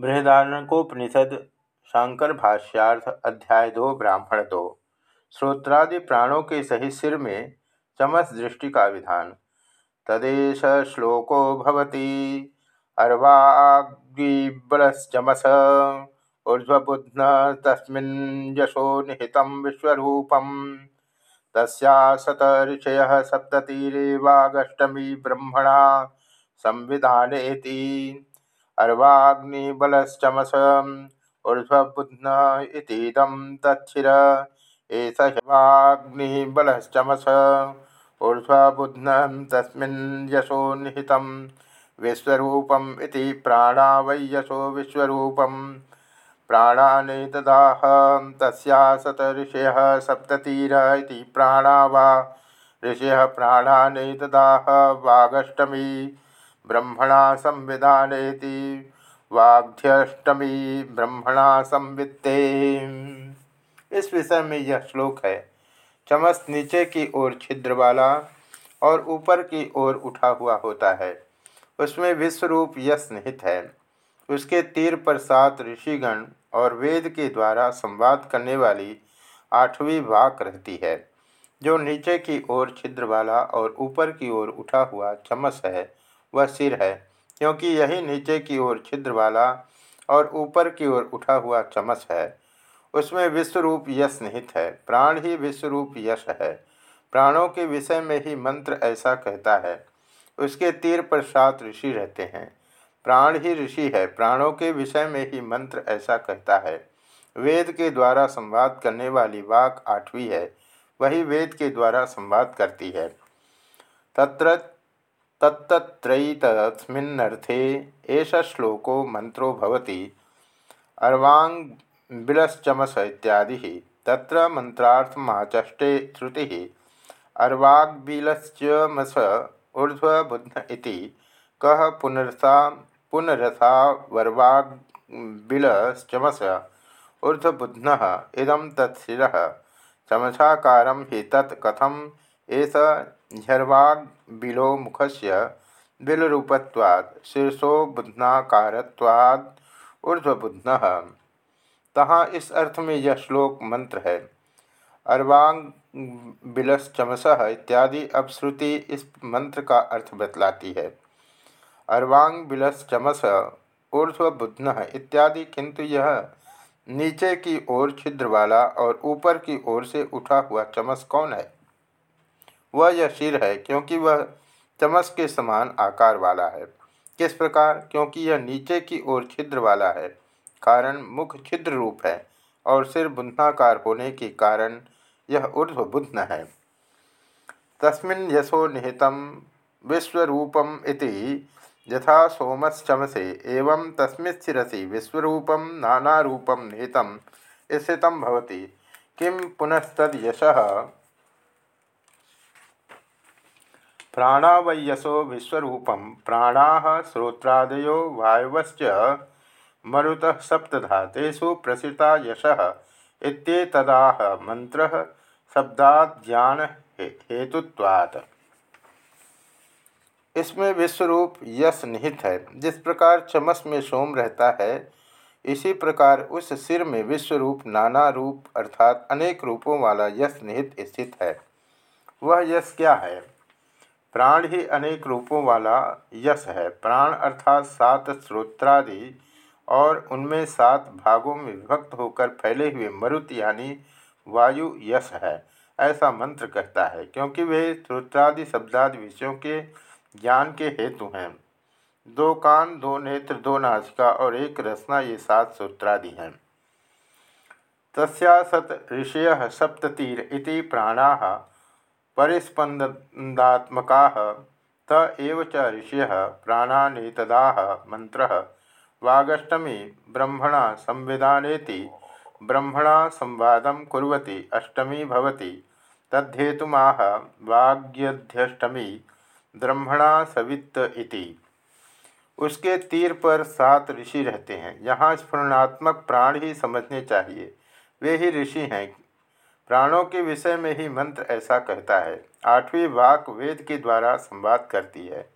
बृहदारण्यकोपनिषद शांकर भाष्यार्थ अध्याय दो, ब्राह्मण दो। श्रोत्रादि प्राणों के सही सिर में चमस दृष्टि का विधान। तदेश श्लोको भवती। अर्वाग्बलश्चमस ऊर्ध्वबुध्न तस्मिन् यशो निहितं विश्वरूपं तस्या सत सप्ततिरेवागष्टमी ब्रह्मणा संविधानेति। अर्वाग्निबलश्चमस ऊर्ध्वबुध्न इतीदं तच्छिर। एष ह्यवाग्निबलश्चमस ऊर्ध्वबुध्नं तस्मिन् यशो निहितं। विश्वरूपम् इति प्राणा वै यशो विश्वरूपं प्राणानेतदाह तस्या सत ऋषयः सप्ततीर इति प्राणा वा। ऋषयः प्राणानेतदाह वागष्टमी ब्रह्मणा संविधानेति। वाघ्यष्टमी ब्रह्मणा संवित्ते। इस विषय में यह श्लोक है। चमस नीचे की ओर छिद्र वाला और ऊपर की ओर उठा हुआ होता है। उसमें विश्वरूप यश निहित है। उसके तीर पर सात ऋषिगण और वेद के द्वारा संवाद करने वाली आठवीं वाक रहती है। जो नीचे की ओर छिद्र वाला और ऊपर की ओर उठा हुआ चमस है। वह सिर है, क्योंकि यही नीचे की ओर छिद्र वाला और ऊपर की ओर उठा हुआ चमस है। उसमें विश्वरूप यश निहित है, प्राण ही विश्वरूप यश है। प्राणों के विषय में ही मंत्र ऐसा कहता है, उसके तीर पर सात ऋषि रहते हैं। प्राण ही ऋषि है, प्राणों के विषय में ही मंत्र ऐसा कहता है। वेद के द्वारा संवाद करने वाली वाक आठवीं है, वही वेद के द्वारा संवाद करती है। तत्र तत्त्रयीतस्मिन्नर्थे एष श्लोको मंत्रो भवति। अर्वाङ्बिलश्चमस इत्यादि। तत्र मंत्रार्थमाचष्टे श्रुति। अर्वाग्बिलश्चमस ऊर्ध्वबुध्न इति। कः पुनरसा पुनरसा वर्वाग्बिलश्चमस ऊर्ध्वबुध्नः। इदं तत्शिरः चमसाकारं हि तत् एष झर्वाग्बिलो मुखस्य बिलरूपत्वात् शीर्षो बुध्नाकारत्वाद ऊर्ध्वबुध्न। तहाँ इस अर्थ में यह श्लोक मंत्र है। अर्वांग बिलस चमस इत्यादि अब श्रुति इस मंत्र का अर्थ बतलाती है। अर्वांग बिलस चमस ऊर्ध्वबुध्न इत्यादि किंतु यह नीचे की ओर छिद्र वाला और ऊपर की ओर से उठा हुआ चमस कौन है? वह यह सिर है, क्योंकि वह चमस के समान आकार वाला है। किस प्रकार? क्योंकि यह नीचे की ओर छिद्र वाला है, कारण मुख छिद्र रूप है, और सिर बुंदनाकार होने के कारण यह ऊर्ध्व बुध्न है। तस्मिन् यशो निहित विश्वरूपम इति यथा सोमश्चमसे एवं तस्मिच्छिरसि विश्वरूपम नानारूपम निहित, स्थित भवति। किं पुनस्तद यशः प्राणा वै यशो विश्वरूपं, प्राणाः श्रोत्रादयो वायवश्च मरुतः सप्तधा तेषु प्रसिता यशः। इत्येतदाह मंत्रः शब्दाज्ञान हेतुत्वात् इसमें विश्वरूप यश निहित है। जिस प्रकार चमस में सोम रहता है, इसी प्रकार उस सिर में विश्वरूप नाना रूप अर्थात अनेक रूपों वाला यश निहित स्थित है। वह यश क्या है? प्राण ही अनेक रूपों वाला यश है। प्राण अर्थात सात श्रोत्रादि और उनमें सात भागों में विभक्त होकर फैले हुए मरुत यानी वायु यश है, ऐसा मंत्र कहता है, क्योंकि वे श्रोत्रादि शब्दादि विषयों के ज्ञान के हेतु हैं। दो कान, दो नेत्र, दो नाचिका और एक रसना ये सात सूत्रादि हैं। तस्या सत ऋषय सप्ततीर इति प्राणा परिस्पंदात्मका त एव च मंत्रः वागष्टमी ब्रह्मणा संविधानेति, ब्रह्मणा संवाद कुरती अष्टमी भवति। तद्धेतुमाह वाग्यध्यष्टमी, ब्रह्मणा सवित्त इति। उसके तीर पर सात ऋषि रहते हैं। यहाँ स्फुरणात्मक प्राण ही समझने चाहिए। वे ही ऋषि हैं प्राणों के विषय में ही मंत्र ऐसा कहता है। आठवीं वाक वेद के द्वारा संवाद करती है।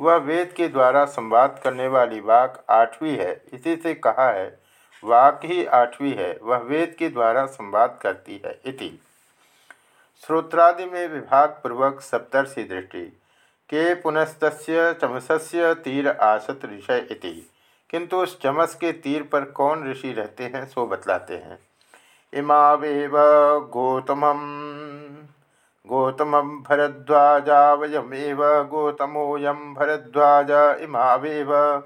वह वेद के द्वारा संवाद करने वाली वाक आठवीं है। इसी से कहा है, वाक ही आठवीं है। वह वेद के द्वारा संवाद करती है इति। श्रोत्रादि में विभाग पूर्वक सप्तर्षि दृष्टि। के पुनस्त चमसस्य तीर आसत ऋषय इति। किंतु उस चमस के तीर पर कौन ऋषि रहते हैं, सो बतलाते हैं। इमावेव गौतम गौतम भरद्वाजावयमेव गौतमोऽयं भरद्वाज इमावेव।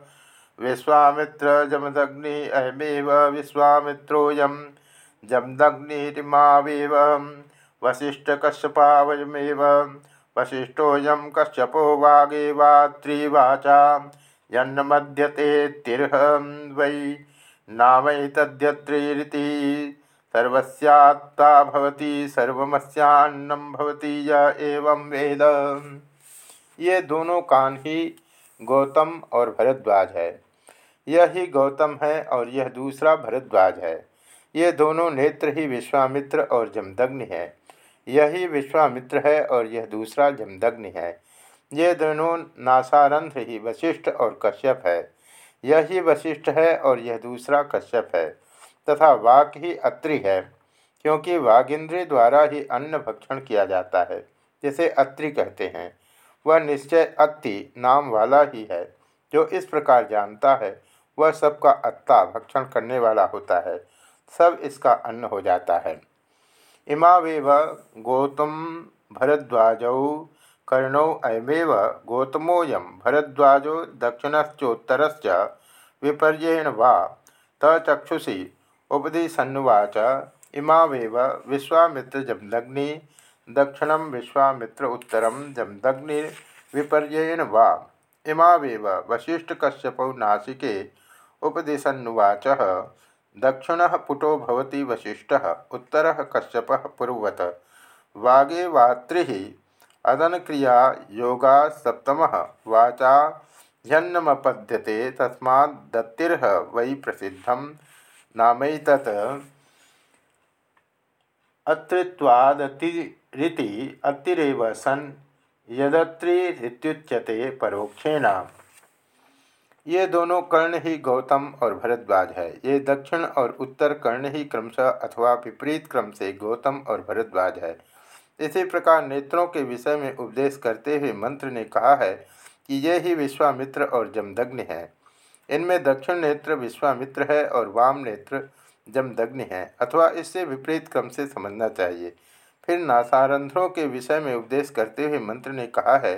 विश्वामित्र जमदग्नि अयमेव विश्वामित्रोऽयं। जमदग्निरिमावेव वसिष्ठकश्यपावयमेव। वसिष्ठोऽयं कश्यपो वागेवात्रिवाचा। यन्नमध्यतेऽतिर्ह वै। नामैतद्यत्रिरिति सर्वस्यात्ता भवति, सर्वमस्यान्नं भवति, य एवं वेद। ये दोनों कान ही गौतम और भरद्वाज है। यह ही गौतम है और यह दूसरा भरद्वाज है। ये दोनों नेत्र ही विश्वामित्र और जमदग्नि है। यही विश्वामित्र है और यह दूसरा जमदग्नि है। ये दोनों नासारंध्र ही वशिष्ठ और कश्यप है। यही वशिष्ठ है और यह दूसरा कश्यप है। तथा वाक ही अत्रि है, क्योंकि वागिंद्र द्वारा ही अन्न भक्षण किया जाता है, जिसे अत्रि कहते हैं। वह निश्चय अति नाम वाला ही है, जो इस प्रकार जानता है, वह सबका अत्ता भक्षण करने वाला होता है, सब इसका अन्न हो जाता है। इमावेव गौतम भरद्वाजौ कर्णौ अयमेव गौतमोऽयं भरद्वाजो दक्षिणश्चोत्तरश्च विपर्येण वा तचक्षुषि उपदिशन्नुवाच। इमावेव विश्वामित्रजमदग्नि, दक्षिण विश्वामित्र उत्तरम जमदग्निर्विपर्येण वा। इमावेव वशिष्ठकश्यपौ नासिके उपदिशन्नुवाच। दक्षिण पुटो भवति वशिष्ठ उत्तर कश्यप पूर्वत। वागे वात्रि, अदनक्रिया योगा सप्तम, वाचा ह्यन्नमपद्यते तस्मा दत्तिर्ह वै प्रसिद्धं नामैतत् अत्रित्वादतिरिति अतिरेव सन् यदत्रिरित्युच्यते परोक्षेण। ये दोनों कर्ण ही गौतम और भरद्वाज है। ये दक्षिण और उत्तर कर्ण ही क्रमशः अथवा विपरीत क्रम से गौतम और भरद्वाज है। इसी प्रकार नेत्रों के विषय में उपदेश करते हुए मंत्र ने कहा है कि ये ही विश्वामित्र और जमदग्नि है। इनमें दक्षिण नेत्र विश्वामित्र है और वाम नेत्र जमदग्नि है अथवा इससे विपरीत क्रम से समझना चाहिए। फिर नासारंध्रों के विषय में उपदेश करते हुए मंत्र ने कहा है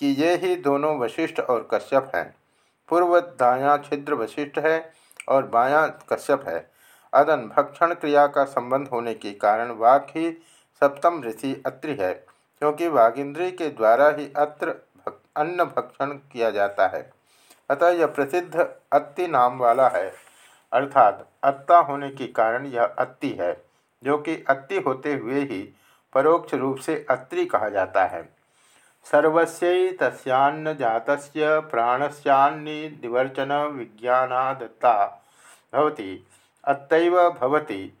कि ये ही दोनों वशिष्ठ और कश्यप हैं। पूर्व दाया छिद्र वशिष्ठ है और बायां कश्यप है। अदन भक्षण क्रिया का संबंध होने के कारण वाक ही सप्तम ऋषि अत्रि है क्योंकि वागिंद्री के द्वारा ही अत्र भक, अन्न भक्षण किया जाता है। अतः यह प्रसिद्ध अत्ति नाम वाला है। अर्थात, अत्ता होने के कारण यह अत्ति है, जो कि अत्ति होते हुए ही परोक्ष रूप से अत्रि कहा जाता है। सर्वस्यैतस्यान्न जातस्य प्राणस्यान्निवर्चन विज्ञानादत्ता भवति। अतैव भवति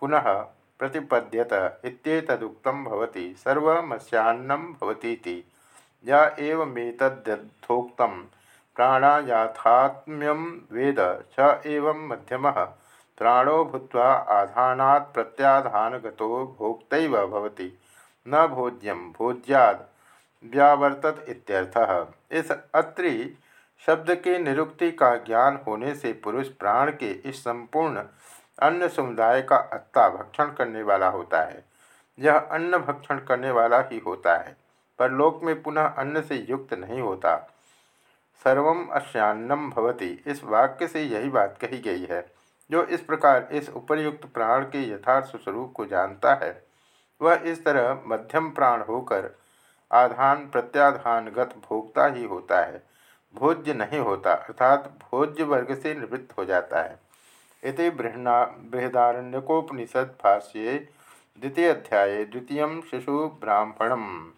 पुनः प्रतिपद्यत इत्येतदुक्तं भवति, सर्वमस्यान्नं भवतीति। य एवमेतद्यथोक्तं प्राणायाथात्म्यं वेद च एवं मध्यमः। प्राणो भूत आधानात् प्रत्याधानगतो भोक्तैव भवति। न भोज्यम भोज्याद व्यावर्तत इत्यर्थः। इस अत्रि शब्द के निरुक्ति का ज्ञान होने से पुरुष प्राण के इस संपूर्ण अन्न समुदाय का अत्ता भक्षण करने वाला होता है। यह अन्न भक्षण करने वाला ही होता है। पर लोक में पुनः अन्न से युक्त नहीं होता। सर्वम अश्यान्नम भवति। इस वाक्य से यही बात कही गई है, जो इस प्रकार इस उपर्युक्त प्राण के यथार्थ स्वरूप को जानता है। वह इस तरह मध्यम प्राण होकर आधान प्रत्याधानगत भोक्ता ही होता है। भोज्य नहीं होता, अर्थात भोज्य वर्ग से निवृत्त हो जाता है। इति बृहना बृहदारण्यकोपनिषद भाष्ये द्वितीय अध्याय द्वितीय शिशु ब्राह्मणम।